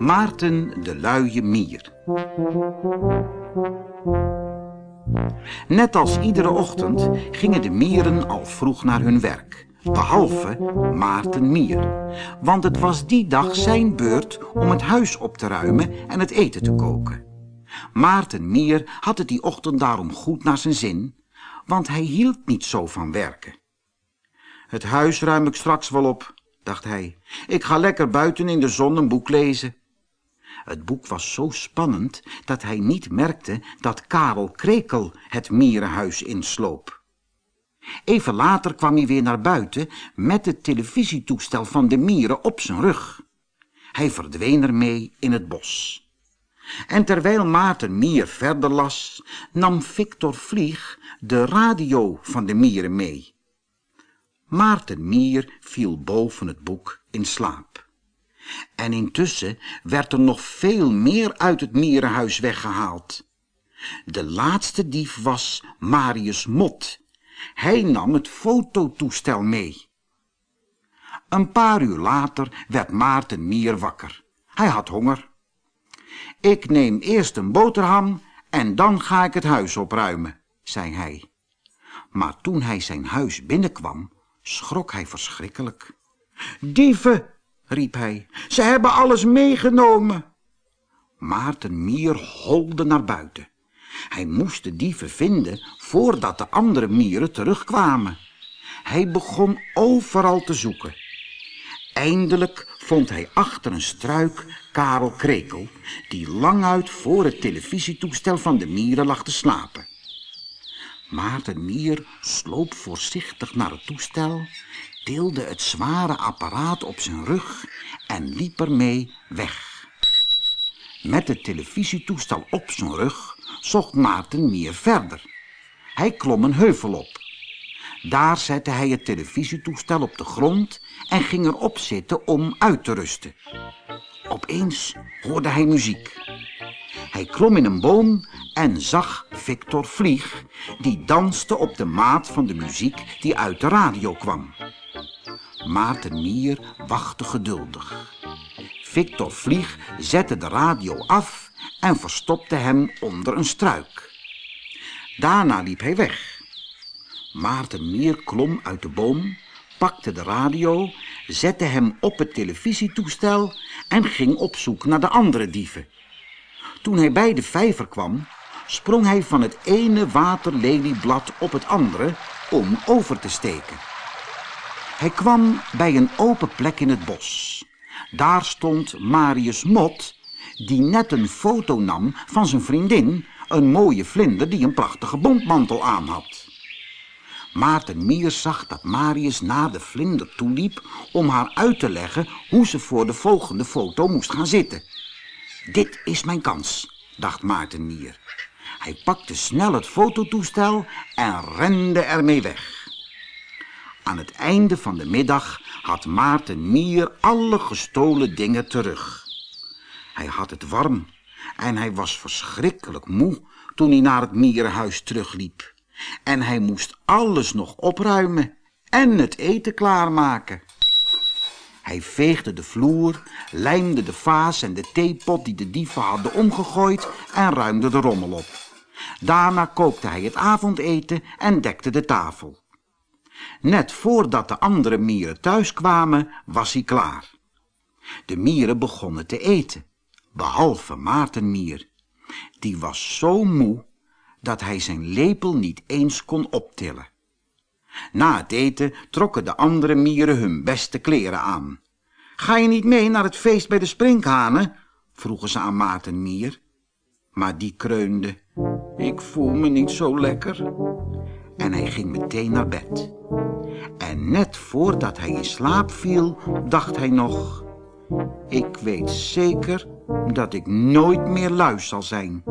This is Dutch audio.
Maarten de luie mier. Net als iedere ochtend gingen de mieren al vroeg naar hun werk. Behalve Maarten Mier. Want het was die dag zijn beurt om het huis op te ruimen en het eten te koken. Maarten Mier had het die ochtend daarom goed naar zijn zin, want hij hield niet zo van werken. Het huis ruim ik straks wel op, dacht hij. Ik ga lekker buiten in de zon een boek lezen. Het boek was zo spannend dat hij niet merkte dat Karel Krekel het mierenhuis insloop. Even later kwam hij weer naar buiten met het televisietoestel van de mieren op zijn rug. Hij verdween ermee in het bos. En terwijl Maarten Mier verder las, nam Victor Vlieg de radio van de mieren mee. Maarten Mier viel boven het boek in slaap. En intussen werd er nog veel meer uit het mierenhuis weggehaald. De laatste dief was Marius Mot. Hij nam het fototoestel mee. Een paar uur later werd Maarten Mier wakker. Hij had honger. Ik neem eerst een boterham en dan ga ik het huis opruimen, zei hij. Maar toen hij zijn huis binnenkwam, schrok hij verschrikkelijk. Dieven, riep hij, ze hebben alles meegenomen. Maarten Mier holde naar buiten. Hij moest de dieven vinden voordat de andere mieren terugkwamen. Hij begon overal te zoeken. Eindelijk vond hij achter een struik Karel Krekel, die languit voor het televisietoestel van de mieren lag te slapen. Maarten Mier sloop voorzichtig naar het toestel, tilde het zware apparaat op zijn rug en liep ermee weg. Met het televisietoestel op zijn rug zocht Maarten Mier verder. Hij klom een heuvel op. Daar zette hij het televisietoestel op de grond en ging erop zitten om uit te rusten. Opeens hoorde hij muziek. Hij klom in een boom en zag Victor Vlieg, die danste op de maat van de muziek die uit de radio kwam. Maarten Mier wachtte geduldig. Victor Vlieg zette de radio af en verstopte hem onder een struik. Daarna liep hij weg. Maarten Mier klom uit de boom, pakte de radio, zette hem op het televisietoestel en ging op zoek naar de andere dieven. Toen hij bij de vijver kwam, sprong hij van het ene waterlelieblad op het andere om over te steken. Hij kwam bij een open plek in het bos. Daar stond Marius Mot, die net een foto nam van zijn vriendin, een mooie vlinder die een prachtige bontmantel aan had. Maarten Mier zag dat Marius naar de vlinder toeliep om haar uit te leggen hoe ze voor de volgende foto moest gaan zitten. Dit is mijn kans, dacht Maarten Mier. Hij pakte snel het fototoestel en rende ermee weg. Aan het einde van de middag had Maarten Mier alle gestolen dingen terug. Hij had het warm en hij was verschrikkelijk moe toen hij naar het mierenhuis terugliep. En hij moest alles nog opruimen en het eten klaarmaken. Hij veegde de vloer, lijmde de vaas en de theepot die de dieven hadden omgegooid en ruimde de rommel op. Daarna kookte hij het avondeten en dekte de tafel. Net voordat de andere mieren thuis kwamen, was hij klaar. De mieren begonnen te eten, behalve Maartenmier. Die was zo moe dat hij zijn lepel niet eens kon optillen. Na het eten trokken de andere mieren hun beste kleren aan. Ga je niet mee naar het feest bij de sprinkhanen? vroegen ze aan Maarten Mier. Maar die kreunde. Ik voel me niet zo lekker. En hij ging meteen naar bed. En net voordat hij in slaap viel, dacht hij nog... Ik weet zeker dat ik nooit meer lui zal zijn.